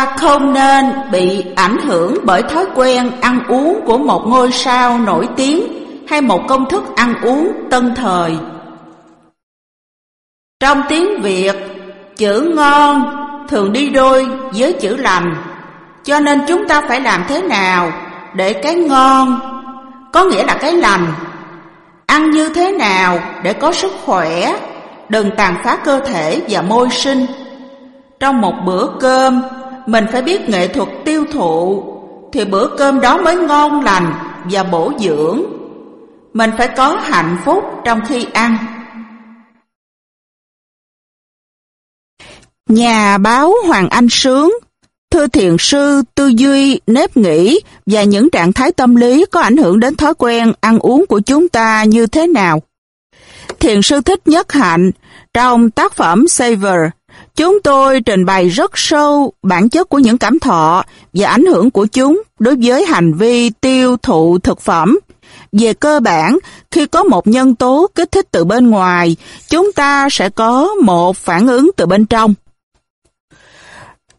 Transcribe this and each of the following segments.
Ta không nên bị ảnh hưởng bởi thói quen ăn uống của một ngôi sao nổi tiếng hay một công thức ăn uống tân thời. Trong tiếng Việt, chữ ngon thường đi đôi với chữ lành, cho nên chúng ta phải làm thế nào để cái ngon, có nghĩa là cái lành, ăn như thế nào để có sức khỏe, đừng tàn phá cơ thể và môi sinh. Trong một bữa cơm, mình phải biết nghệ thuật tiêu thụ, thì bữa cơm đó mới ngon lành và bổ dưỡng. Mình phải có hạnh phúc trong khi ăn. Nhà báo Hoàng Anh Sướng Thưa thiền sư, tư duy, nếp nghĩ và những trạng thái tâm lý có ảnh hưởng đến thói quen ăn uống của chúng ta như thế nào? Thiền sư thích nhất hạnh trong tác phẩm Savor, chúng tôi trình bày rất sâu bản chất của những cảm thọ và ảnh hưởng của chúng đối với hành vi tiêu thụ thực phẩm. Về cơ bản, khi có một nhân tố kích thích từ bên ngoài, chúng ta sẽ có một phản ứng từ bên trong.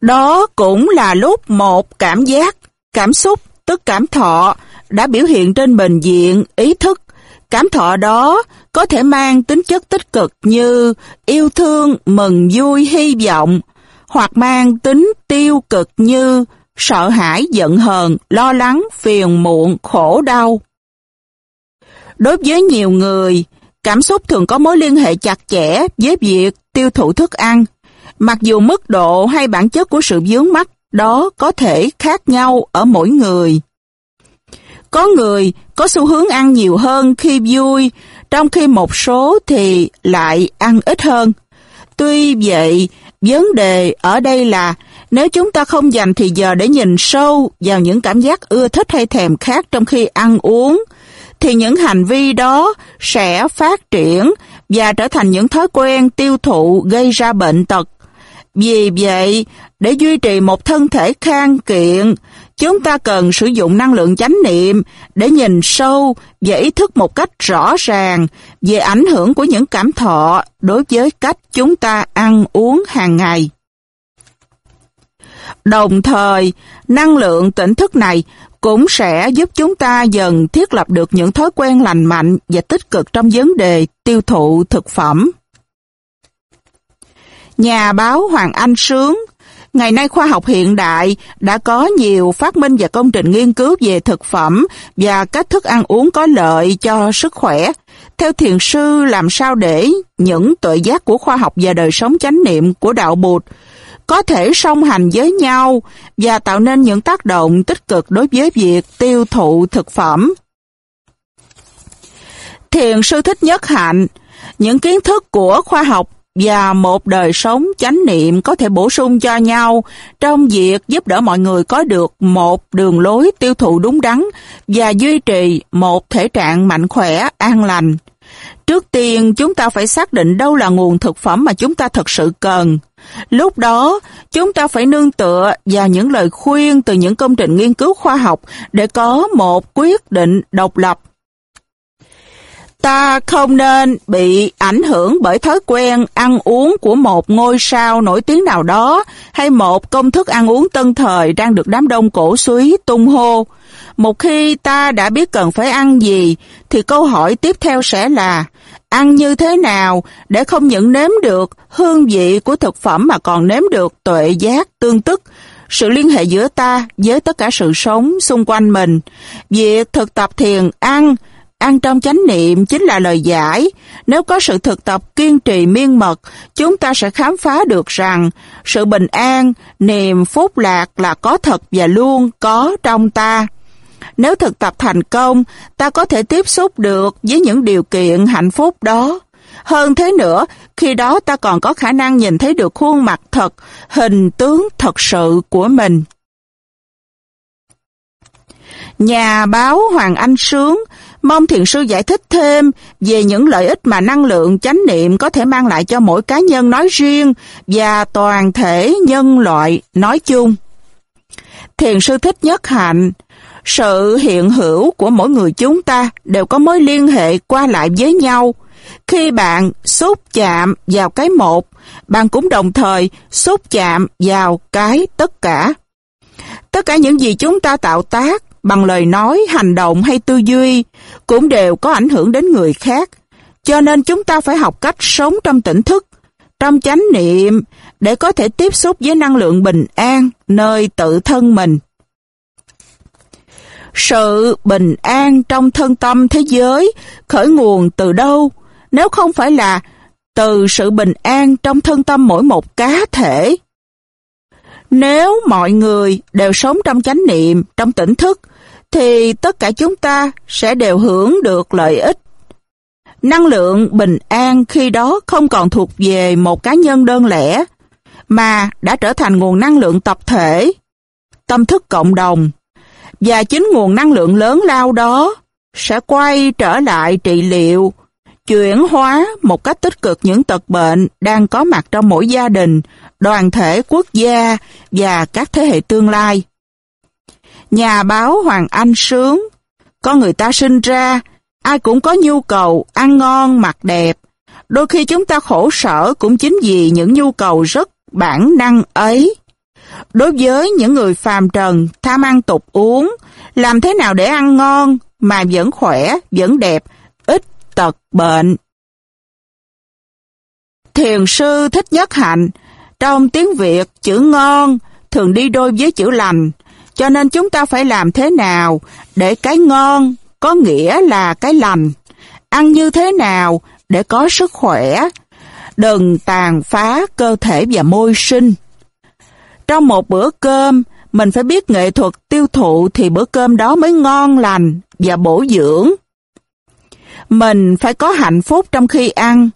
Đó cũng là lúc một cảm giác, cảm xúc, tức cảm thọ đã biểu hiện trên bình diện ý thức. Cảm thọ đó có thể mang tính chất tích cực như yêu thương, mừng vui, hy vọng, hoặc mang tính tiêu cực như sợ hãi, giận hờn, lo lắng, phiền muộn, khổ đau. Đối với nhiều người, cảm xúc thường có mối liên hệ chặt chẽ với việc tiêu thụ thức ăn, Mặc dù mức độ hay bản chất của sự vướng mắc đó có thể khác nhau ở mỗi người. Có người có xu hướng ăn nhiều hơn khi vui, trong khi một số thì lại ăn ít hơn. Tuy vậy, vấn đề ở đây là nếu chúng ta không dành thì giờ để nhìn sâu vào những cảm giác ưa thích hay thèm khát trong khi ăn uống, thì những hành vi đó sẽ phát triển và trở thành những thói quen tiêu thụ gây ra bệnh tật vì vậy, để duy trì một thân thể khang kiện, chúng ta cần sử dụng năng lượng chánh niệm để nhìn sâu và ý thức một cách rõ ràng về ảnh hưởng của những cảm thọ đối với cách chúng ta ăn uống hàng ngày. Đồng thời, năng lượng tỉnh thức này cũng sẽ giúp chúng ta dần thiết lập được những thói quen lành mạnh và tích cực trong vấn đề tiêu thụ thực phẩm. Nhà báo Hoàng Anh Sướng Ngày nay khoa học hiện đại đã có nhiều phát minh và công trình nghiên cứu về thực phẩm và cách thức ăn uống có lợi cho sức khỏe. Theo thiền sư làm sao để những tuệ giác của khoa học và đời sống chánh niệm của đạo Bụt có thể song hành với nhau và tạo nên những tác động tích cực đối với việc tiêu thụ thực phẩm. Thiền sư thích nhất hạnh, những kiến thức của khoa học và một đời sống chánh niệm có thể bổ sung cho nhau trong việc giúp đỡ mọi người có được một đường lối tiêu thụ đúng đắn và duy trì một thể trạng mạnh khỏe, an lành. Trước tiên, chúng ta phải xác định đâu là nguồn thực phẩm mà chúng ta thật sự cần. Lúc đó, chúng ta phải nương tựa vào những lời khuyên từ những công trình nghiên cứu khoa học để có một quyết định độc lập Ta không nên bị ảnh hưởng bởi thói quen ăn uống của một ngôi sao nổi tiếng nào đó hay một công thức ăn uống tân thời đang được đám đông cổ suý tung hô. Một khi ta đã biết cần phải ăn gì, thì câu hỏi tiếp theo sẽ là ăn như thế nào để không những nếm được hương vị của thực phẩm mà còn nếm được tuệ giác tương tức, sự liên hệ giữa ta với tất cả sự sống xung quanh mình. Việc thực tập thiền ăn Ăn trong chánh niệm chính là lời giải. Nếu có sự thực tập kiên trì miên mật, chúng ta sẽ khám phá được rằng sự bình an, niềm phúc lạc là có thật và luôn có trong ta. Nếu thực tập thành công, ta có thể tiếp xúc được với những điều kiện hạnh phúc đó. Hơn thế nữa, khi đó ta còn có khả năng nhìn thấy được khuôn mặt thật, hình tướng thật sự của mình. Nhà báo Hoàng Anh Sướng Mong thiền sư giải thích thêm về những lợi ích mà năng lượng chánh niệm có thể mang lại cho mỗi cá nhân nói riêng và toàn thể nhân loại nói chung. Thiền sư thích nhất hạnh, sự hiện hữu của mỗi người chúng ta đều có mối liên hệ qua lại với nhau. khi bạn xúc chạm vào cái một, bạn cũng đồng thời xúc chạm vào cái tất cả. Tất cả những gì chúng ta tạo tác bằng lời nói, hành động hay tư duy cũng đều có ảnh hưởng đến người khác. Cho nên chúng ta phải học cách sống trong tỉnh thức, trong chánh niệm để có thể tiếp xúc với năng lượng bình an nơi tự thân mình. Sự bình an trong thân tâm thế giới khởi nguồn từ đâu nếu không phải là từ sự bình an trong thân tâm mỗi một cá thể? Nếu mọi người đều sống trong chánh niệm, trong tỉnh thức, thì tất cả chúng ta sẽ đều hưởng được lợi ích. Năng lượng bình an khi đó không còn thuộc về một cá nhân đơn lẻ, mà đã trở thành nguồn năng lượng tập thể, tâm thức cộng đồng. Và chính nguồn năng lượng lớn lao đó sẽ quay trở lại trị liệu, chuyển hóa một cách tích cực những tật bệnh đang có mặt trong mỗi gia đình, đoàn thể quốc gia và các thế hệ tương lai. Nhà báo Hoàng Anh Sướng, có người ta sinh ra, ai cũng có nhu cầu ăn ngon, mặc đẹp. Đôi khi chúng ta khổ sở cũng chính vì những nhu cầu rất bản năng ấy. Đối với những người phàm trần, tham ăn tục uống, làm thế nào để ăn ngon mà vẫn khỏe, vẫn đẹp, ít tật bệnh. Thiền sư Thích Nhất Hạnh, trong tiếng Việt chữ ngon thường đi đôi với chữ lành, cho nên chúng ta phải làm thế nào để cái ngon có nghĩa là cái lành, ăn như thế nào để có sức khỏe, đừng tàn phá cơ thể và môi sinh. Trong một bữa cơm, mình phải biết nghệ thuật tiêu thụ thì bữa cơm đó mới ngon lành và bổ dưỡng. Mình phải có hạnh phúc trong khi ăn.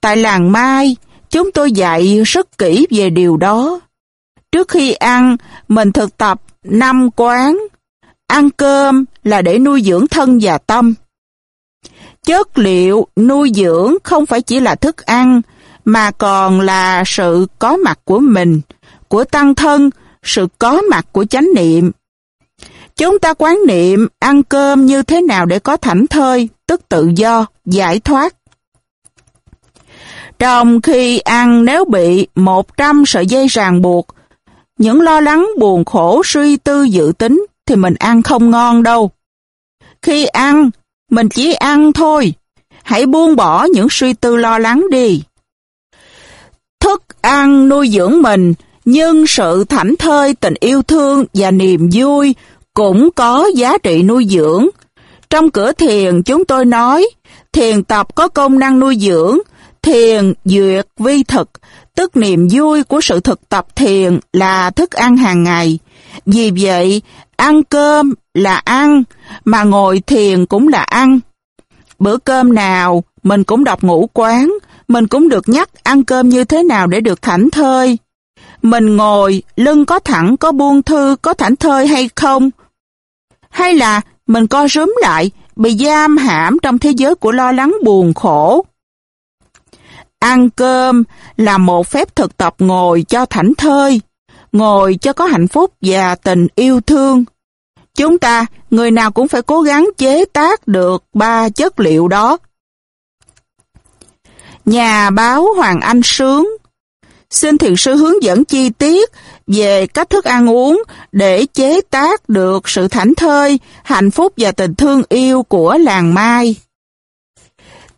Tại làng Mai, chúng tôi dạy rất kỹ về điều đó. Trước khi ăn, mình thực tập năm quán. Ăn cơm là để nuôi dưỡng thân và tâm. Chất liệu nuôi dưỡng không phải chỉ là thức ăn, mà còn là sự có mặt của mình, của tăng thân, sự có mặt của chánh niệm. Chúng ta quán niệm ăn cơm như thế nào để có thảnh thơi, tức tự do, giải thoát. Trong khi ăn nếu bị 100 sợi dây ràng buộc, những lo lắng buồn khổ suy tư dự tính thì mình ăn không ngon đâu. Khi ăn, mình chỉ ăn thôi. Hãy buông bỏ những suy tư lo lắng đi. Thức ăn nuôi dưỡng mình, nhưng sự thảnh thơi, tình yêu thương và niềm vui cũng có giá trị nuôi dưỡng. Trong cửa thiền chúng tôi nói, thiền tập có công năng nuôi dưỡng, thiền duyệt vi thực, tức niềm vui của sự thực tập thiền là thức ăn hàng ngày. Vì vậy, ăn cơm là ăn, mà ngồi thiền cũng là ăn. Bữa cơm nào, mình cũng đọc ngũ quán, mình cũng được nhắc ăn cơm như thế nào để được thảnh thơi. Mình ngồi, lưng có thẳng, có buông thư, có thảnh thơi hay không? Hay là mình co rúm lại, bị giam hãm trong thế giới của lo lắng buồn khổ? Ăn cơm là một phép thực tập ngồi cho thảnh thơi, ngồi cho có hạnh phúc và tình yêu thương. Chúng ta, người nào cũng phải cố gắng chế tác được ba chất liệu đó. Nhà báo Hoàng Anh Sướng Xin thiền sư hướng dẫn chi tiết về cách thức ăn uống để chế tác được sự thảnh thơi, hạnh phúc và tình thương yêu của làng Mai.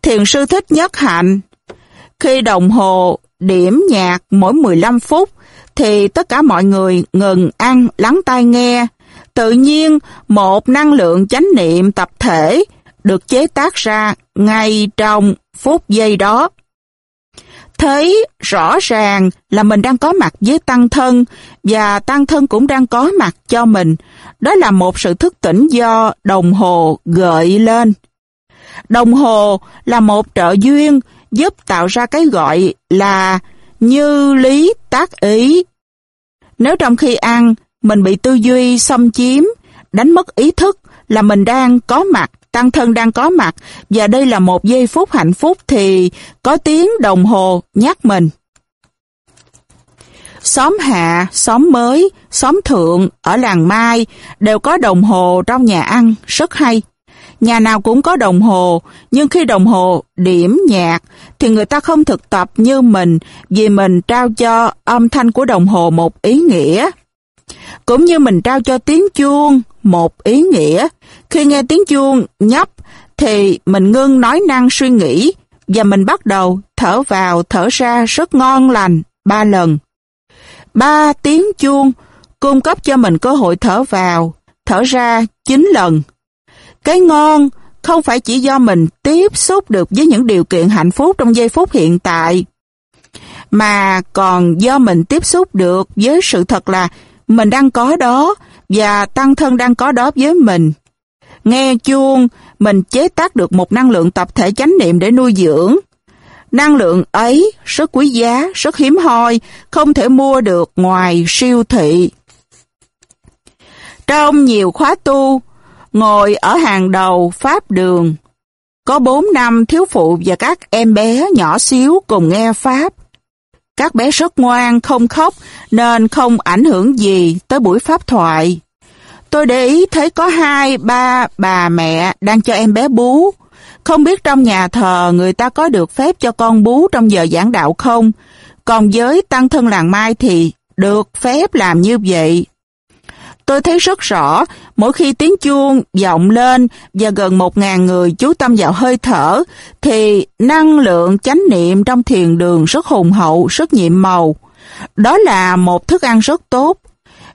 Thiền sư thích nhất hạnh khi đồng hồ điểm nhạc mỗi 15 phút thì tất cả mọi người ngừng ăn, lắng tai nghe. Tự nhiên một năng lượng chánh niệm tập thể được chế tác ra ngay trong phút giây đó. Thấy rõ ràng là mình đang có mặt với tăng thân và tăng thân cũng đang có mặt cho mình. Đó là một sự thức tỉnh do đồng hồ gợi lên. Đồng hồ là một trợ duyên giúp tạo ra cái gọi là như lý tác ý. Nếu trong khi ăn, mình bị tư duy xâm chiếm, đánh mất ý thức là mình đang có mặt, tăng thân đang có mặt, và đây là một giây phút hạnh phúc thì có tiếng đồng hồ nhắc mình. Xóm hạ, xóm mới, xóm thượng, ở làng Mai đều có đồng hồ trong nhà ăn, rất hay. Nhà nào cũng có đồng hồ, nhưng khi đồng hồ điểm nhạc thì người ta không thực tập như mình vì mình trao cho âm thanh của đồng hồ một ý nghĩa. Cũng như mình trao cho tiếng chuông một ý nghĩa. Khi nghe tiếng chuông nhấp thì mình ngưng nói năng suy nghĩ và mình bắt đầu thở vào thở ra rất ngon lành ba lần. Ba tiếng chuông cung cấp cho mình cơ hội thở vào, thở ra chín lần. Cái ngon không phải chỉ do mình tiếp xúc được với những điều kiện hạnh phúc trong giây phút hiện tại, mà còn do mình tiếp xúc được với sự thật là mình đang có đó và tăng thân đang có đó với mình. Nghe chuông, mình chế tác được một năng lượng tập thể chánh niệm để nuôi dưỡng. Năng lượng ấy rất quý giá, rất hiếm hoi, không thể mua được ngoài siêu thị. Trong nhiều khóa tu, ngồi ở hàng đầu Pháp đường, có bốn năm thiếu phụ và các em bé nhỏ xíu cùng nghe Pháp. Các bé rất ngoan, không khóc, nên không ảnh hưởng gì tới buổi Pháp thoại. Tôi để ý thấy có hai, ba bà mẹ đang cho em bé bú. Không biết trong nhà thờ người ta có được phép cho con bú trong giờ giảng đạo không? Còn với tăng thân làng mai thì được phép làm như vậy. Tôi thấy rất rõ, mỗi khi tiếng chuông vọng lên và gần một ngàn người chú tâm vào hơi thở, thì năng lượng chánh niệm trong thiền đường rất hùng hậu, rất nhiệm màu. Đó là một thức ăn rất tốt.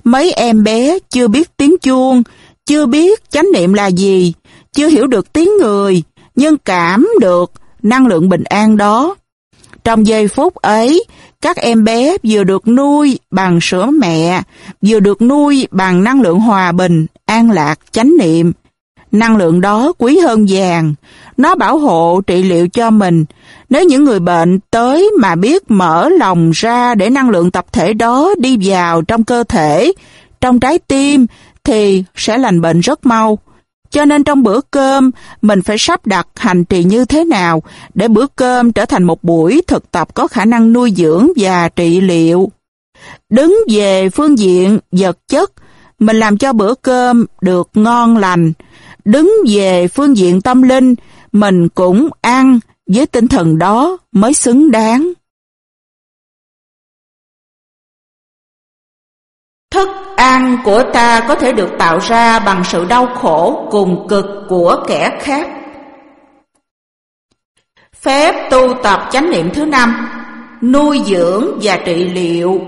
Mấy em bé chưa biết tiếng chuông, chưa biết chánh niệm là gì, chưa hiểu được tiếng người, nhưng cảm được năng lượng bình an đó. Trong giây phút ấy, các em bé vừa được nuôi bằng sữa mẹ, vừa được nuôi bằng năng lượng hòa bình, an lạc, chánh niệm. Năng lượng đó quý hơn vàng, nó bảo hộ trị liệu cho mình. Nếu những người bệnh tới mà biết mở lòng ra để năng lượng tập thể đó đi vào trong cơ thể, trong trái tim, thì sẽ lành bệnh rất mau. Cho nên trong bữa cơm, mình phải sắp đặt hành trì như thế nào để bữa cơm trở thành một buổi thực tập có khả năng nuôi dưỡng và trị liệu. Đứng về phương diện vật chất, mình làm cho bữa cơm được ngon lành. Đứng về phương diện tâm linh, mình cũng ăn với tinh thần đó mới xứng đáng. Thức ăn của ta có thể được tạo ra bằng sự đau khổ cùng cực của kẻ khác. Phép tu tập chánh niệm thứ năm, Nuôi dưỡng và trị liệu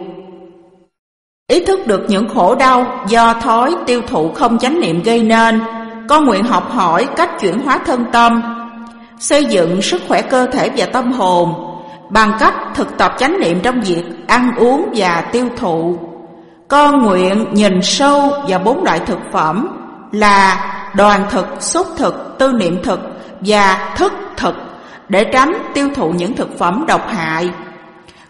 Ý thức được những khổ đau do thói tiêu thụ không chánh niệm gây nên Con nguyện học hỏi cách chuyển hóa thân tâm, Xây dựng sức khỏe cơ thể và tâm hồn Bằng cách thực tập chánh niệm trong việc ăn uống và tiêu thụ con nguyện nhìn sâu vào bốn loại thực phẩm là đoàn thực, xúc thực, tư niệm thực và thức thực để tránh tiêu thụ những thực phẩm độc hại.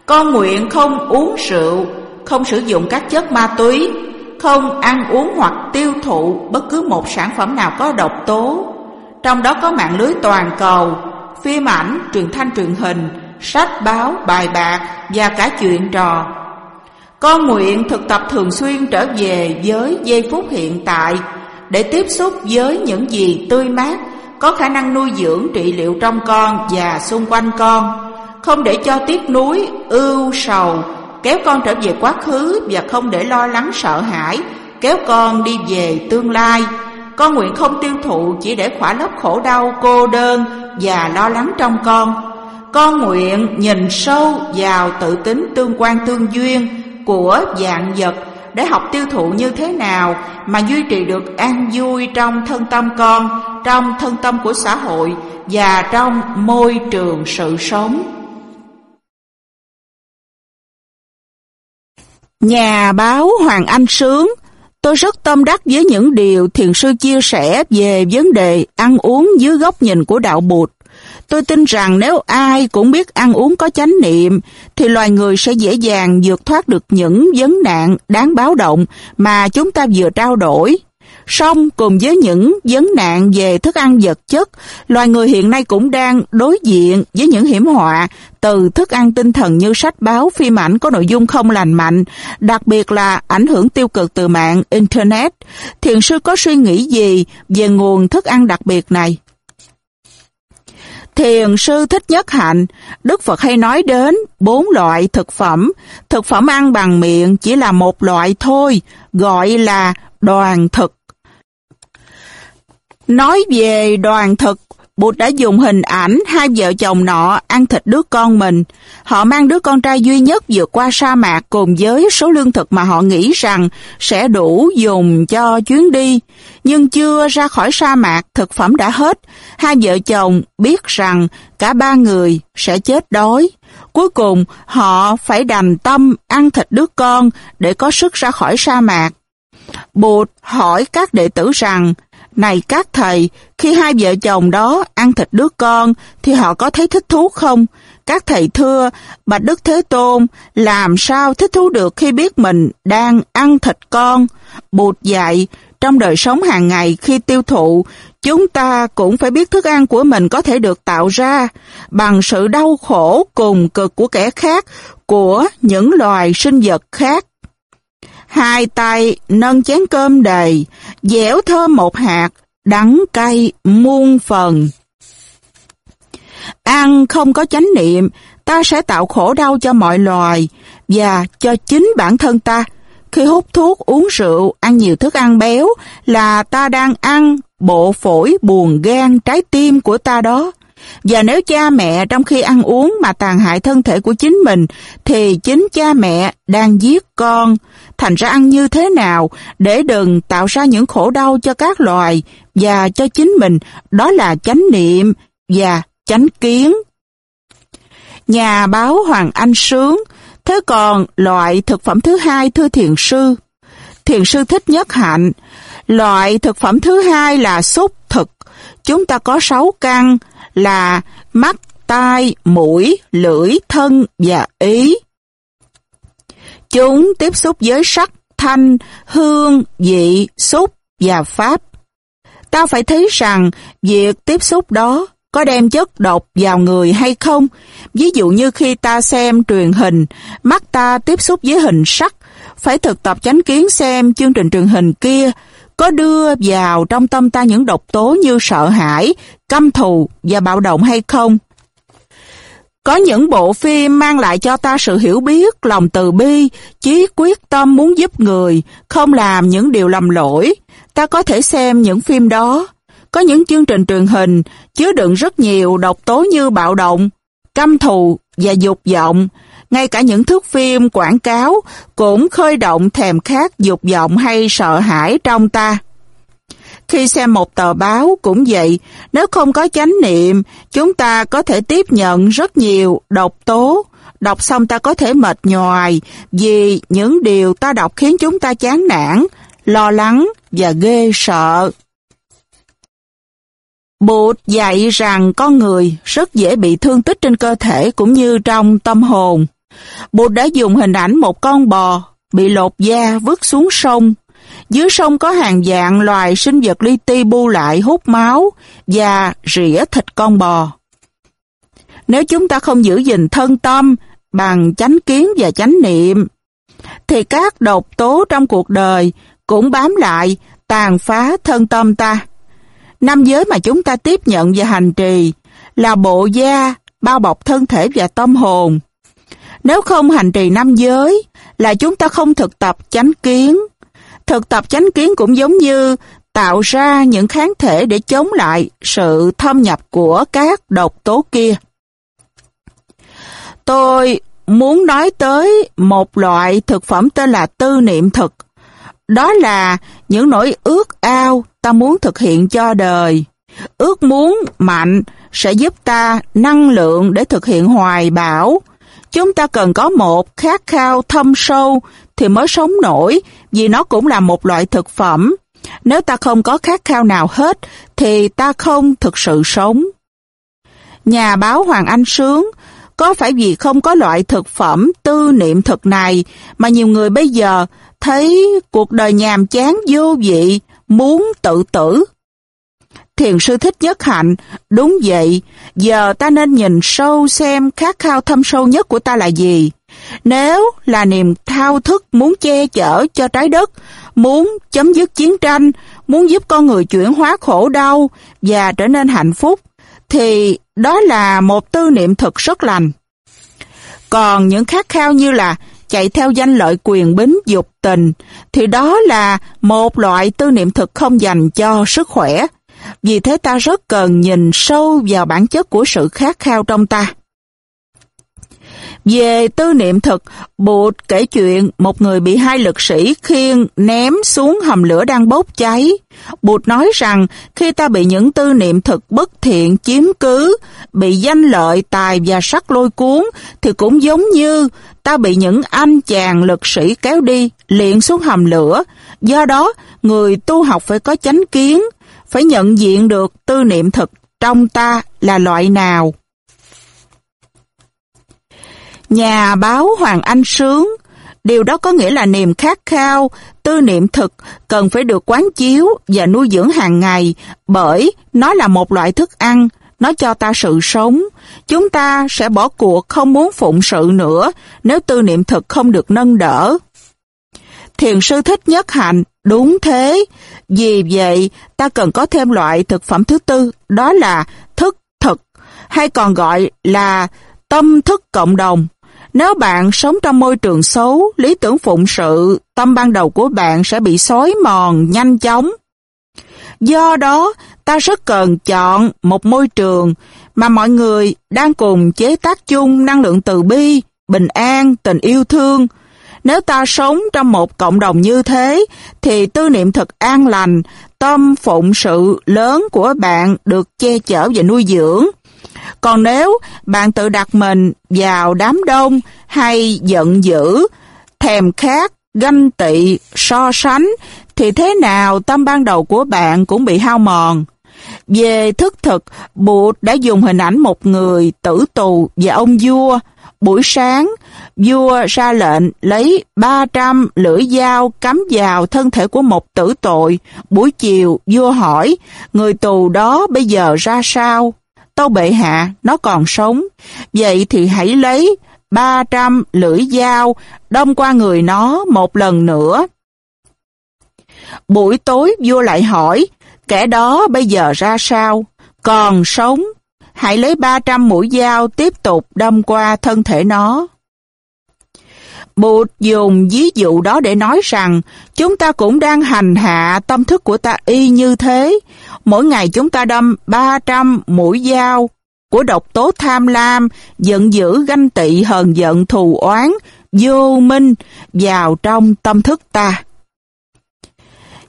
Con nguyện không uống rượu, không sử dụng các chất ma túy, không ăn uống hoặc tiêu thụ bất cứ một sản phẩm nào có độc tố. Trong đó có mạng lưới toàn cầu, phim ảnh, truyền thanh truyền hình, sách báo, bài bạc và cả chuyện trò. Con nguyện thực tập thường xuyên trở về với giây phút hiện tại để tiếp xúc với những gì tươi mát, có khả năng nuôi dưỡng trị liệu trong con và xung quanh con, không để cho tiếc nuối, ưu sầu, kéo con trở về quá khứ và không để lo lắng sợ hãi, kéo con đi về tương lai. Con nguyện không tiêu thụ chỉ để khỏa lấp khổ đau, cô đơn và lo lắng trong con. Con nguyện nhìn sâu vào tự tính tương quan tương duyên, của dạng vật để học tiêu thụ như thế nào mà duy trì được an vui trong thân tâm con, trong thân tâm của xã hội và trong môi trường sự sống. Nhà báo Hoàng Anh Sướng Tôi rất tâm đắc với những điều thiền sư chia sẻ về vấn đề ăn uống dưới góc nhìn của đạo Bụt. Tôi tin rằng nếu ai cũng biết ăn uống có chánh niệm, thì loài người sẽ dễ dàng vượt thoát được những vấn nạn đáng báo động mà chúng ta vừa trao đổi. Song cùng với những vấn nạn về thức ăn vật chất, loài người hiện nay cũng đang đối diện với những hiểm họa từ thức ăn tinh thần như sách báo, phim ảnh có nội dung không lành mạnh, đặc biệt là ảnh hưởng tiêu cực từ mạng Internet. Thiền sư có suy nghĩ gì về nguồn thức ăn đặc biệt này? Thiền sư thích nhất hạnh, Đức Phật hay nói đến bốn loại thực phẩm. Thực phẩm ăn bằng miệng chỉ là một loại thôi, gọi là đoàn thực. Nói về đoàn thực, Bụt đã dùng hình ảnh hai vợ chồng nọ ăn thịt đứa con mình. Họ mang đứa con trai duy nhất vượt qua sa mạc cùng với số lương thực mà họ nghĩ rằng sẽ đủ dùng cho chuyến đi. Nhưng chưa ra khỏi sa mạc, thực phẩm đã hết. Hai vợ chồng biết rằng cả ba người sẽ chết đói. Cuối cùng, họ phải đành tâm ăn thịt đứa con để có sức ra khỏi sa mạc. Bụt hỏi các đệ tử rằng, này các thầy, khi hai vợ chồng đó ăn thịt đứa con thì họ có thấy thích thú không? Các thầy thưa, Bạch Đức Thế Tôn, làm sao thích thú được khi biết mình đang ăn thịt con? Bụt dạy, trong đời sống hàng ngày khi tiêu thụ, chúng ta cũng phải biết thức ăn của mình có thể được tạo ra bằng sự đau khổ cùng cực của kẻ khác, của những loài sinh vật khác. Hai tay nâng chén cơm đầy, dẻo thơm một hạt, đắng cay muôn phần. Ăn không có chánh niệm, ta sẽ tạo khổ đau cho mọi loài và cho chính bản thân ta. Khi hút thuốc, uống rượu, ăn nhiều thức ăn béo là ta đang ăn bộ phổi buồn gan trái tim của ta đó. Và nếu cha mẹ trong khi ăn uống mà tàn hại thân thể của chính mình, thì chính cha mẹ đang giết con. Thành ra ăn như thế nào để đừng tạo ra những khổ đau cho các loài và cho chính mình, đó là chánh niệm và chánh kiến. Nhà báo Hoàng Anh Sướng, thế còn loại thực phẩm thứ hai thưa thiền sư. Thiền sư thích nhất hạnh, loại thực phẩm thứ hai là xúc thực. Chúng ta có sáu căn, là mắt, tai, mũi, lưỡi, thân và ý. Chúng tiếp xúc với sắc, thanh, hương, vị, xúc và pháp. Ta phải thấy rằng việc tiếp xúc đó có đem chất độc vào người hay không. Ví dụ như khi ta xem truyền hình, mắt ta tiếp xúc với hình sắc, phải thực tập chánh kiến xem chương trình truyền hình kia có đưa vào trong tâm ta những độc tố như sợ hãi, căm thù và bạo động hay không? Có những bộ phim mang lại cho ta sự hiểu biết, lòng từ bi, chí quyết tâm muốn giúp người, không làm những điều lầm lỗi. Ta có thể xem những phim đó. Có những chương trình truyền hình chứa đựng rất nhiều độc tố như bạo động, căm thù và dục vọng, ngay cả những thước phim quảng cáo cũng khơi động thèm khát dục vọng hay sợ hãi trong ta. Khi xem một tờ báo cũng vậy, nếu không có chánh niệm, chúng ta có thể tiếp nhận rất nhiều độc tố. Đọc xong ta có thể mệt nhòi vì những điều ta đọc khiến chúng ta chán nản, lo lắng và ghê sợ. Bụt dạy rằng con người rất dễ bị thương tích trên cơ thể cũng như trong tâm hồn. Bụt đã dùng hình ảnh một con bò bị lột da vứt xuống sông. Dưới sông có hàng dạng loài sinh vật li ti bu lại hút máu và rỉa thịt con bò. Nếu chúng ta không giữ gìn thân tâm bằng chánh kiến và chánh niệm, thì các độc tố trong cuộc đời cũng bám lại tàn phá thân tâm ta. Năm giới mà chúng ta tiếp nhận và hành trì là bộ da, bao bọc thân thể và tâm hồn. Nếu không hành trì năm giới là chúng ta không thực tập chánh kiến. Thực tập chánh kiến cũng giống như tạo ra những kháng thể để chống lại sự thâm nhập của các độc tố kia. Tôi muốn nói tới một loại thực phẩm tên là tư niệm thực. Đó là những nỗi ước ao ta muốn thực hiện cho đời. Ước muốn mạnh sẽ giúp ta năng lượng để thực hiện hoài bão, Chúng ta cần có một khát khao thâm sâu thì mới sống nổi, vì nó cũng là một loại thực phẩm. Nếu ta không có khát khao nào hết, thì ta không thực sự sống. Nhà báo Hoàng Anh Sướng, có phải vì không có loại thực phẩm tư niệm thực này mà nhiều người bây giờ thấy cuộc đời nhàm chán vô vị, muốn tự tử. Thiền sư thích nhất hạnh, đúng vậy, giờ ta nên nhìn sâu xem khát khao thâm sâu nhất của ta là gì. Nếu là niềm thao thức muốn che chở cho trái đất, muốn chấm dứt chiến tranh, muốn giúp con người chuyển hóa khổ đau và trở nên hạnh phúc, thì đó là một tư niệm thực rất lành. Còn những khát khao như là chạy theo danh lợi quyền bính dục tình, thì đó là một loại tư niệm thực không dành cho sức khỏe. Vì thế ta rất cần nhìn sâu vào bản chất của sự khát khao trong ta. Về tư niệm thực, Bụt kể chuyện một người bị hai lực sĩ khiêng ném xuống hầm lửa đang bốc cháy. Bụt nói rằng khi ta bị những tư niệm thực bất thiện chiếm cứ, bị danh lợi, tài và sắc lôi cuốn, thì cũng giống như ta bị những anh chàng lực sĩ kéo đi, liền xuống hầm lửa. Do đó, người tu học phải có chánh kiến, phải nhận diện được tư niệm thực trong ta là loại nào. Nhà báo Hoàng Anh Sướng, điều đó có nghĩa là niềm khát khao, tư niệm thực cần phải được quán chiếu và nuôi dưỡng hàng ngày bởi nó là một loại thức ăn, nó cho ta sự sống. Chúng ta sẽ bỏ cuộc không muốn phụng sự nữa nếu tư niệm thực không được nâng đỡ. Thiền sư thích nhất hạnh, đúng thế. Vì vậy, ta cần có thêm loại thực phẩm thứ tư, đó là thức thực, hay còn gọi là tâm thức cộng đồng. Nếu bạn sống trong môi trường xấu, lý tưởng phụng sự, tâm ban đầu của bạn sẽ bị xói mòn nhanh chóng. Do đó, ta rất cần chọn một môi trường mà mọi người đang cùng chế tác chung năng lượng từ bi, bình an, tình yêu thương. Nếu ta sống trong một cộng đồng như thế, thì tư niệm thật an lành, tâm phụng sự lớn của bạn được che chở và nuôi dưỡng. Còn nếu bạn tự đặt mình vào đám đông hay giận dữ, thèm khát, ganh tị, so sánh, thì thế nào tâm ban đầu của bạn cũng bị hao mòn. Về thức thực, Bụt đã dùng hình ảnh một người tử tù và ông vua. Buổi sáng, vua ra lệnh lấy 300 lưỡi dao cắm vào thân thể của một tử tội. Buổi chiều, vua hỏi, người tù đó bây giờ ra sao? Tâu bệ hạ, nó còn sống. Vậy thì hãy lấy 300 lưỡi dao đâm qua người nó một lần nữa. Buổi tối vua lại hỏi, kẻ đó bây giờ ra sao? Còn sống, hãy lấy 300 mũi dao tiếp tục đâm qua thân thể nó. Bụt dùng ví dụ đó để nói rằng chúng ta cũng đang hành hạ tâm thức của ta y như thế. Mỗi ngày chúng ta đâm 300 mũi dao của độc tố tham lam, giận dữ, ganh tị, hờn giận, thù oán, vô minh vào trong tâm thức ta.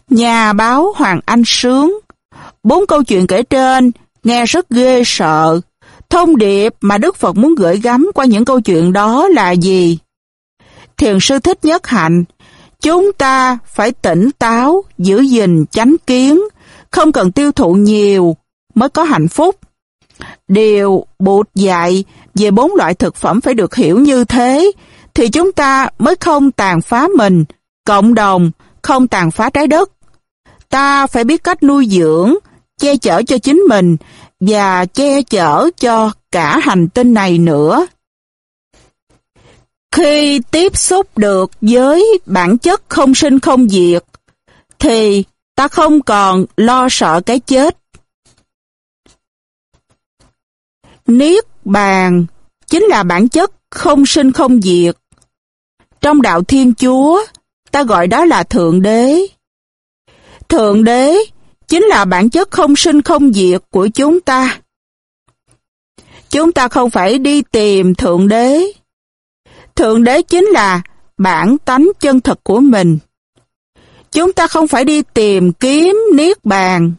Nhà báo Hoàng Anh Sướng Bốn câu chuyện kể trên nghe rất ghê sợ. Thông điệp mà Đức Phật muốn gửi gắm qua những câu chuyện đó là gì? Thiền sư thích nhất hạnh, chúng ta phải tỉnh táo, giữ gìn chánh kiến, không cần tiêu thụ nhiều mới có hạnh phúc. Điều Bụt dạy về bốn loại thực phẩm phải được hiểu như thế, thì chúng ta mới không tàn phá mình, cộng đồng, không tàn phá trái đất. Ta phải biết cách nuôi dưỡng, che chở cho chính mình và che chở cho cả hành tinh này nữa. Khi tiếp xúc được với bản chất không sinh không diệt, thì ta không còn lo sợ cái chết. Niết bàn chính là bản chất không sinh không diệt. Trong đạo Thiên Chúa, ta gọi đó là Thượng Đế. Thượng Đế chính là bản chất không sinh không diệt của chúng ta. Chúng ta không phải đi tìm Thượng Đế. Thượng Đế chính là bản tánh chân thật của mình. Chúng ta không phải đi tìm kiếm Niết Bàn.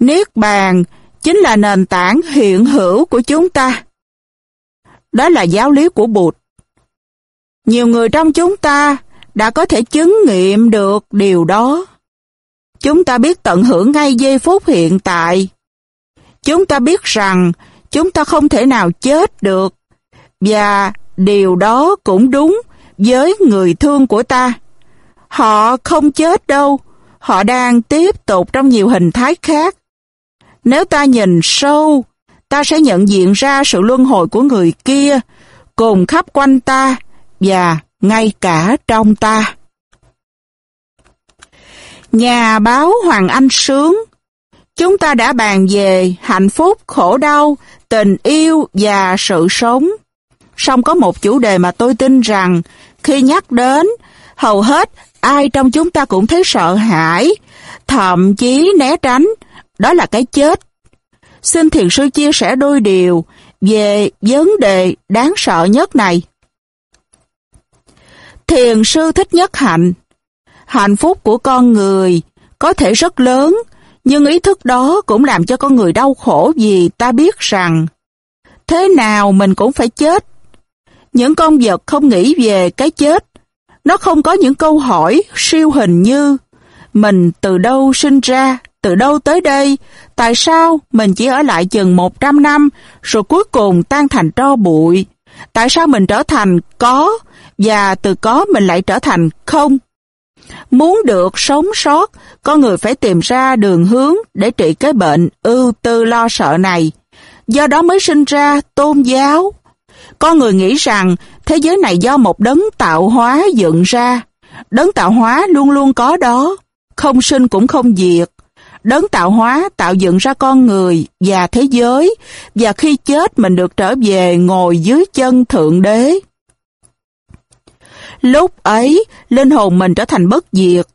Niết Bàn chính là nền tảng hiện hữu của chúng ta. Đó là giáo lý của Bụt. Nhiều người trong chúng ta đã có thể chứng nghiệm được điều đó. Chúng ta biết tận hưởng ngay giây phút hiện tại. Chúng ta biết rằng chúng ta không thể nào chết được và điều đó cũng đúng với người thương của ta. Họ không chết đâu, họ đang tiếp tục trong nhiều hình thái khác. Nếu ta nhìn sâu, ta sẽ nhận diện ra sự luân hồi của người kia, cùng khắp quanh ta và ngay cả trong ta. Nhà báo Hoàng Anh Sướng Chúng ta đã bàn về hạnh phúc, khổ đau, tình yêu và sự sống. Song có một chủ đề mà tôi tin rằng khi nhắc đến, hầu hết ai trong chúng ta cũng thấy sợ hãi, thậm chí né tránh, đó là cái chết. Xin thiền sư chia sẻ đôi điều về vấn đề đáng sợ nhất này. Thiền sư thích nhất hạnh. Hạnh phúc của con người có thể rất lớn, nhưng ý thức đó cũng làm cho con người đau khổ vì ta biết rằng thế nào mình cũng phải chết. Những con vật không nghĩ về cái chết. Nó không có những câu hỏi siêu hình như mình từ đâu sinh ra, từ đâu tới đây, tại sao mình chỉ ở lại chừng 100 năm rồi cuối cùng tan thành tro bụi, tại sao mình trở thành có và từ có mình lại trở thành không. Muốn được sống sót, con người phải tìm ra đường hướng để trị cái bệnh ưu tư lo sợ này. Do đó mới sinh ra tôn giáo. Con người nghĩ rằng thế giới này do một đấng tạo hóa dựng ra. Đấng tạo hóa luôn luôn có đó, không sinh cũng không diệt. Đấng tạo hóa tạo dựng ra con người và thế giới, và khi chết mình được trở về ngồi dưới chân Thượng Đế. Lúc ấy, linh hồn mình trở thành bất diệt.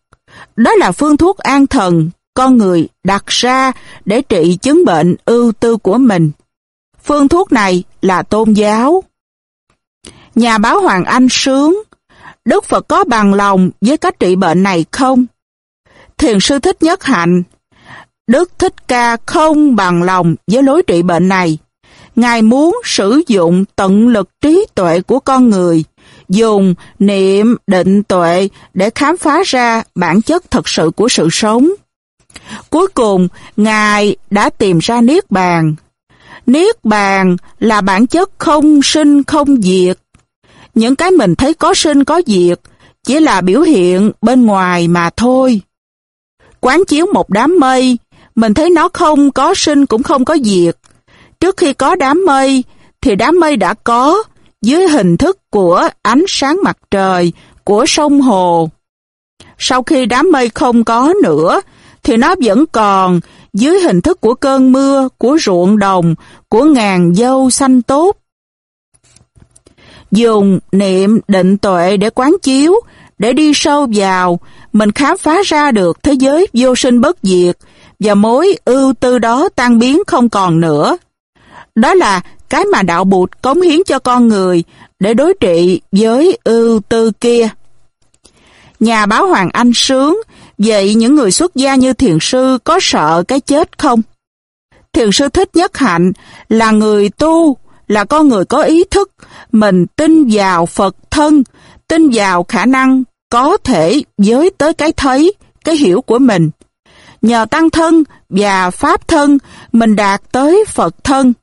Đó là phương thuốc an thần con người đặt ra để trị chứng bệnh ưu tư của mình. Phương thuốc này là tôn giáo. Nhà báo Hoàng Anh sướng, Đức Phật có bằng lòng với cách trị bệnh này không? Thiền sư Thích Nhất Hạnh, Đức Thích Ca không bằng lòng với lối trị bệnh này. Ngài muốn sử dụng tận lực trí tuệ của con người dùng niệm định tuệ để khám phá ra bản chất thật sự của sự sống. Cuối cùng, Ngài đã tìm ra Niết Bàn. Niết Bàn là bản chất không sinh không diệt. Những cái mình thấy có sinh có diệt chỉ là biểu hiện bên ngoài mà thôi. Quán chiếu một đám mây, mình thấy nó không có sinh cũng không có diệt. Trước khi có đám mây, thì đám mây đã có, dưới hình thức của ánh sáng mặt trời, của sông hồ. Sau khi đám mây không có nữa, thì nó vẫn còn dưới hình thức của cơn mưa, của ruộng đồng, của ngàn dâu xanh tốt. Dùng niệm định tuệ để quán chiếu, để đi sâu vào, mình khám phá ra được thế giới vô sinh bất diệt và mối ưu tư đó tan biến không còn nữa. Đó là cái mà đạo bụt cống hiến cho con người để đối trị với ưu tư kia. Nhà báo Hoàng Anh sướng, vậy những người xuất gia như thiền sư có sợ cái chết không? Thiền sư thích nhất hạnh là người tu, là con người có ý thức, mình tin vào Phật thân, tin vào khả năng có thể giới tới cái thấy, cái hiểu của mình. Nhờ tăng thân và pháp thân, mình đạt tới Phật thân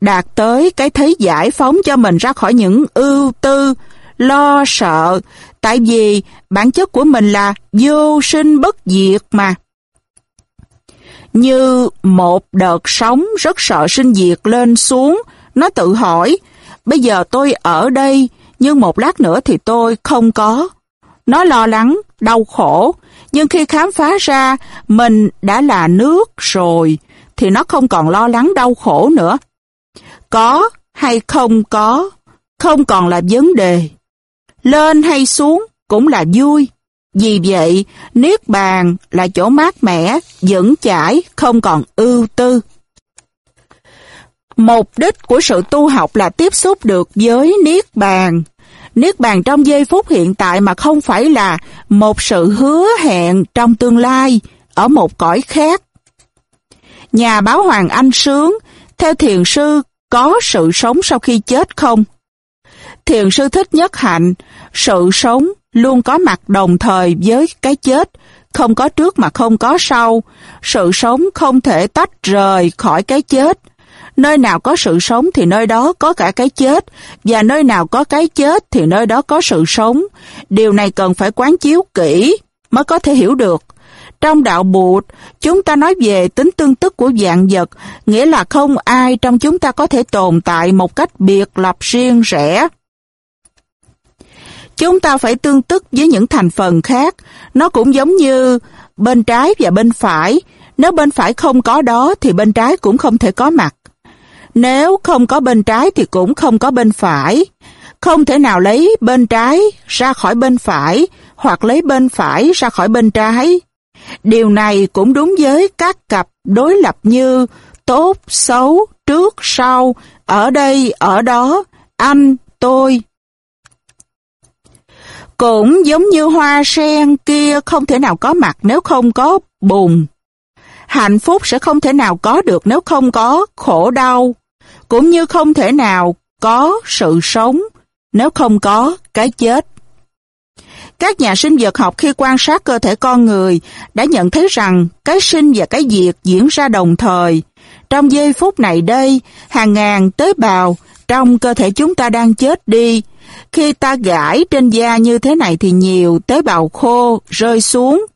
đạt tới cái thấy giải phóng cho mình ra khỏi những ưu tư, lo sợ, tại vì bản chất của mình là vô sinh bất diệt mà. Như một đợt sóng rất sợ sinh diệt lên xuống, nó tự hỏi, bây giờ tôi ở đây, nhưng một lát nữa thì tôi không có. Nó lo lắng, đau khổ, nhưng khi khám phá ra mình đã là nước rồi, thì nó không còn lo lắng đau khổ nữa. Có hay không có, không còn là vấn đề. Lên hay xuống cũng là vui. Vì vậy, Niết Bàn là chỗ mát mẻ, vững chãi, không còn ưu tư. Mục đích của sự tu học là tiếp xúc được với Niết Bàn. Niết Bàn trong giây phút hiện tại mà không phải là một sự hứa hẹn trong tương lai, ở một cõi khác. Nhà báo Hoàng Anh Sướng, theo thiền sư có sự sống sau khi chết không? Thiền sư thích nhất hạnh, sự sống luôn có mặt đồng thời với cái chết, không có trước mà không có sau. Sự sống không thể tách rời khỏi cái chết. Nơi nào có sự sống thì nơi đó có cả cái chết, và nơi nào có cái chết thì nơi đó có sự sống. Điều này cần phải quán chiếu kỹ mới có thể hiểu được. Trong đạo Bụt, chúng ta nói về tính tương tức của dạng vật, nghĩa là không ai trong chúng ta có thể tồn tại một cách biệt lập riêng rẽ. Chúng ta phải tương tức với những thành phần khác, nó cũng giống như bên trái và bên phải. Nếu bên phải không có đó thì bên trái cũng không thể có mặt. Nếu không có bên trái thì cũng không có bên phải. Không thể nào lấy bên trái ra khỏi bên phải hoặc lấy bên phải ra khỏi bên trái. Điều này cũng đúng với các cặp đối lập như tốt, xấu, trước, sau, ở đây, ở đó, anh, tôi. Cũng giống như hoa sen kia không thể nào có mặt nếu không có bùn. Hạnh phúc sẽ không thể nào có được nếu không có khổ đau, cũng như không thể nào có sự sống nếu không có cái chết. Các nhà sinh vật học khi quan sát cơ thể con người đã nhận thấy rằng cái sinh và cái diệt diễn ra đồng thời. Trong giây phút này đây, hàng ngàn tế bào trong cơ thể chúng ta đang chết đi. Khi ta gãi trên da như thế này thì nhiều tế bào khô rơi xuống.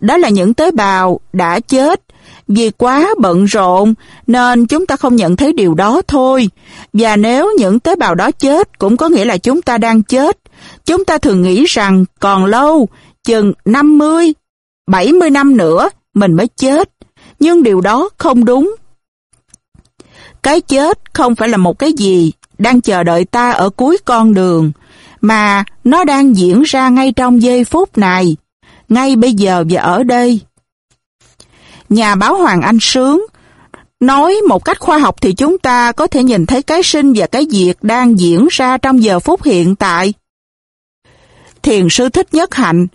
Đó là những tế bào đã chết vì quá bận rộn nên chúng ta không nhận thấy điều đó thôi. Và nếu những tế bào đó chết cũng có nghĩa là chúng ta đang chết. Chúng ta thường nghĩ rằng còn lâu, chừng 50, 70 năm nữa mình mới chết. Nhưng điều đó không đúng. Cái chết không phải là một cái gì đang chờ đợi ta ở cuối con đường, mà nó đang diễn ra ngay trong giây phút này, ngay bây giờ và ở đây. Nhà báo Hoàng Anh Sướng nói một cách khoa học thì chúng ta có thể nhìn thấy cái sinh và cái diệt đang diễn ra trong giờ phút hiện tại. Thiền sư thích nhất hạnh,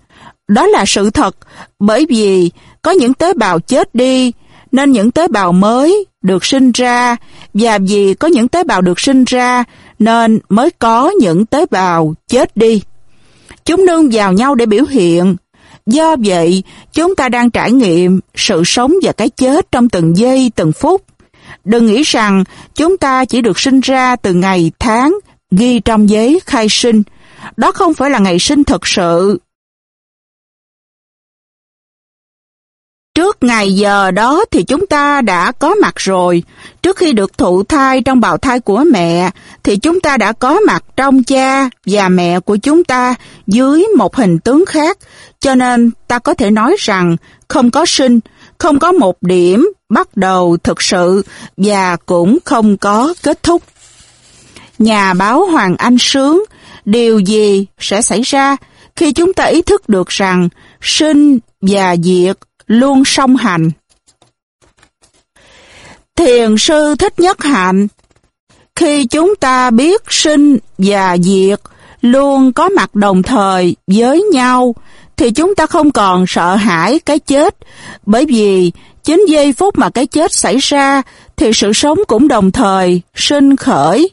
đó là sự thật, bởi vì có những tế bào chết đi, nên những tế bào mới được sinh ra, và vì có những tế bào được sinh ra, nên mới có những tế bào chết đi. Chúng nương vào nhau để biểu hiện. Do vậy, chúng ta đang trải nghiệm sự sống và cái chết trong từng giây, từng phút. Đừng nghĩ rằng chúng ta chỉ được sinh ra từ ngày, tháng, ghi trong giấy khai sinh. Đó không phải là ngày sinh thật sự. Trước ngày giờ đó thì chúng ta đã có mặt rồi. Trước khi được thụ thai trong bào thai của mẹ thì chúng ta đã có mặt trong cha và mẹ của chúng ta dưới một hình tướng khác. Cho nên ta có thể nói rằng không có sinh, không có một điểm bắt đầu thực sự và cũng không có kết thúc. Nhà báo Hoàng Anh Sướng, điều gì sẽ xảy ra khi chúng ta ý thức được rằng sinh và diệt luôn song hành. Thiền sư Thích Nhất Hạnh Khi chúng ta biết sinh và diệt luôn có mặt đồng thời với nhau, thì chúng ta không còn sợ hãi cái chết, bởi vì chính giây phút mà cái chết xảy ra thì sự sống cũng đồng thời sinh khởi.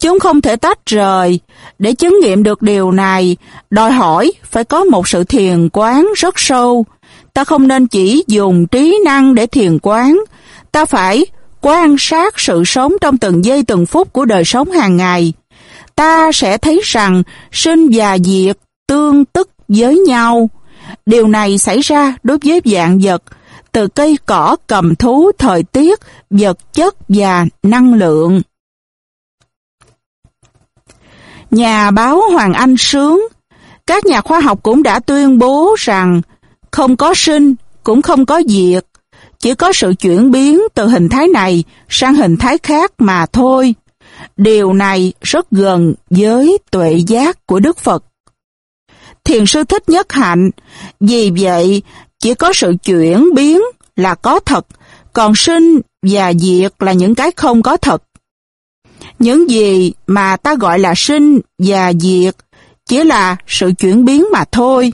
Chúng không thể tách rời. Để chứng nghiệm được điều này, đòi hỏi phải có một sự thiền quán rất sâu, ta không nên chỉ dùng trí năng để thiền quán, ta phải quan sát sự sống trong từng giây từng phút của đời sống hàng ngày. Ta sẽ thấy rằng sinh và diệt tương tức với nhau. Điều này xảy ra đối với dạng vật, từ cây cỏ cầm thú thời tiết, vật chất và năng lượng. Nhà báo Hoàng Anh Sướng, các nhà khoa học cũng đã tuyên bố rằng không có sinh, cũng không có diệt, chỉ có sự chuyển biến từ hình thái này sang hình thái khác mà thôi. Điều này rất gần với tuệ giác của Đức Phật. Thiền sư thích nhất hạnh, vì vậy chỉ có sự chuyển biến là có thật, còn sinh và diệt là những cái không có thật. Những gì mà ta gọi là sinh và diệt chỉ là sự chuyển biến mà thôi.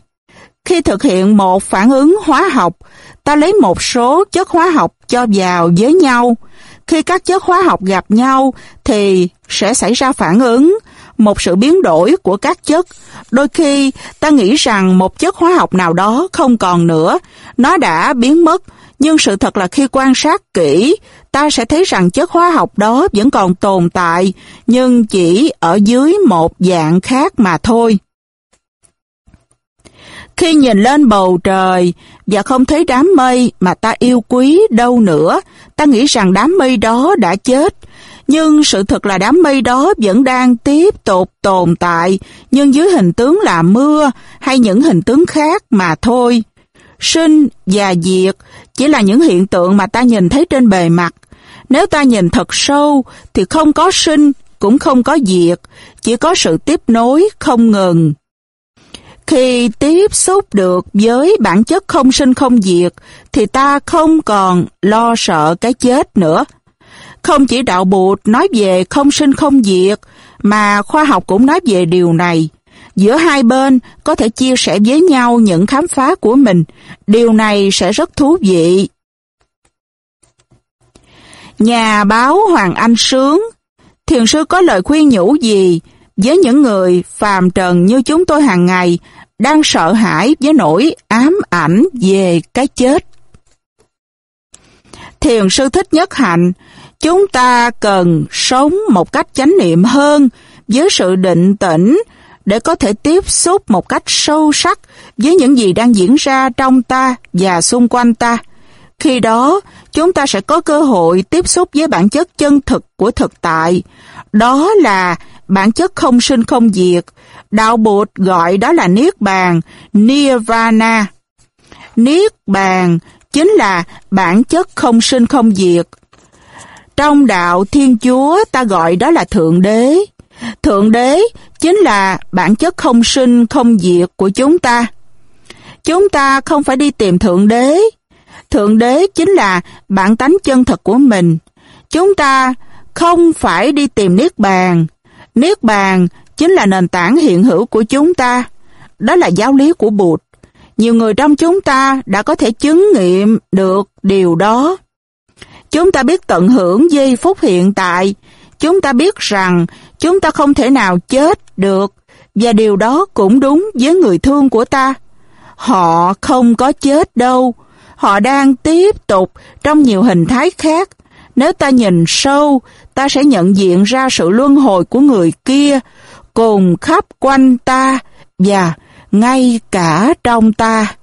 Khi thực hiện một phản ứng hóa học, ta lấy một số chất hóa học cho vào với nhau. Khi các chất hóa học gặp nhau thì sẽ xảy ra phản ứng, một sự biến đổi của các chất. Đôi khi ta nghĩ rằng một chất hóa học nào đó không còn nữa, nó đã biến mất. Nhưng sự thật là khi quan sát kỹ, ta sẽ thấy rằng chất hóa học đó vẫn còn tồn tại, nhưng chỉ ở dưới một dạng khác mà thôi. Khi nhìn lên bầu trời và không thấy đám mây mà ta yêu quý đâu nữa. Ta nghĩ rằng đám mây đó đã chết. Nhưng sự thật là đám mây đó vẫn đang tiếp tục tồn tại, nhưng dưới hình tướng là mưa hay những hình tướng khác mà thôi. Sinh và diệt chỉ là những hiện tượng mà ta nhìn thấy trên bề mặt. Nếu ta nhìn thật sâu thì không có sinh cũng không có diệt, chỉ có sự tiếp nối không ngừng. Khi tiếp xúc được với bản chất không sinh không diệt, thì ta không còn lo sợ cái chết nữa. Không chỉ đạo bụt nói về không sinh không diệt, mà khoa học cũng nói về điều này. Giữa hai bên có thể chia sẻ với nhau những khám phá của mình. Điều này sẽ rất thú vị. Nhà báo Hoàng Anh Sướng Thiền sư có lời khuyên nhủ gì với những người phàm trần như chúng tôi hàng ngày đang sợ hãi với nỗi ám ảnh về cái chết. Thiền sư thích nhất hạnh, chúng ta cần sống một cách chánh niệm hơn với sự định tĩnh để có thể tiếp xúc một cách sâu sắc với những gì đang diễn ra trong ta và xung quanh ta. Khi đó, chúng ta sẽ có cơ hội tiếp xúc với bản chất chân thực của thực tại. Đó là bản chất không sinh không diệt. Đạo Bụt gọi đó là Niết Bàn, Nirvana. Niết Bàn chính là bản chất không sinh không diệt. Trong đạo Thiên Chúa ta gọi đó là Thượng Đế. Thượng Đế chính là bản chất không sinh không diệt của chúng ta. Chúng ta không phải đi tìm Thượng Đế. Thượng Đế chính là bản tánh chân thật của mình. Chúng ta không phải đi tìm Niết Bàn. Niết Bàn chính là nền tảng hiện hữu của chúng ta. Đó là giáo lý của Bụt. Nhiều người trong chúng ta đã có thể chứng nghiệm được điều đó. Chúng ta biết tận hưởng giây phút hiện tại. Chúng ta biết rằng chúng ta không thể nào chết được. Và điều đó cũng đúng với người thương của ta. Họ không có chết đâu. Họ đang tiếp tục trong nhiều hình thái khác. Nếu ta nhìn sâu, ta sẽ nhận diện ra sự luân hồi của người kia cùng khắp quanh ta và ngay cả trong ta.